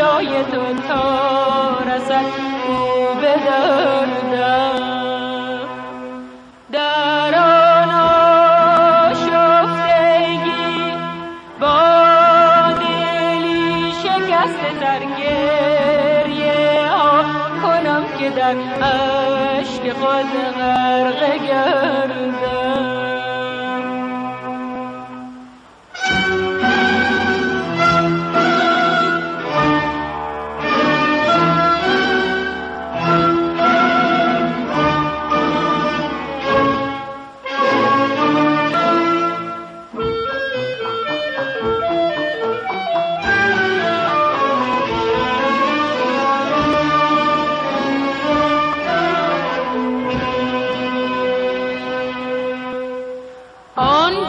بلای دنیا رسد او به دردم در آن آشفتگی با دلی شکست در گریه ها کنم که در عشق خود غرق گردم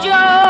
Joe.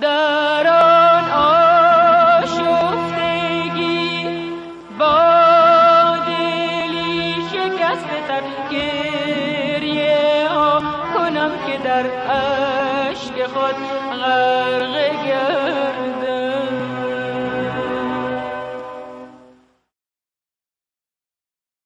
در آن آش افتگی با دلی شکست تب گریه کنم که در اشک خود غرق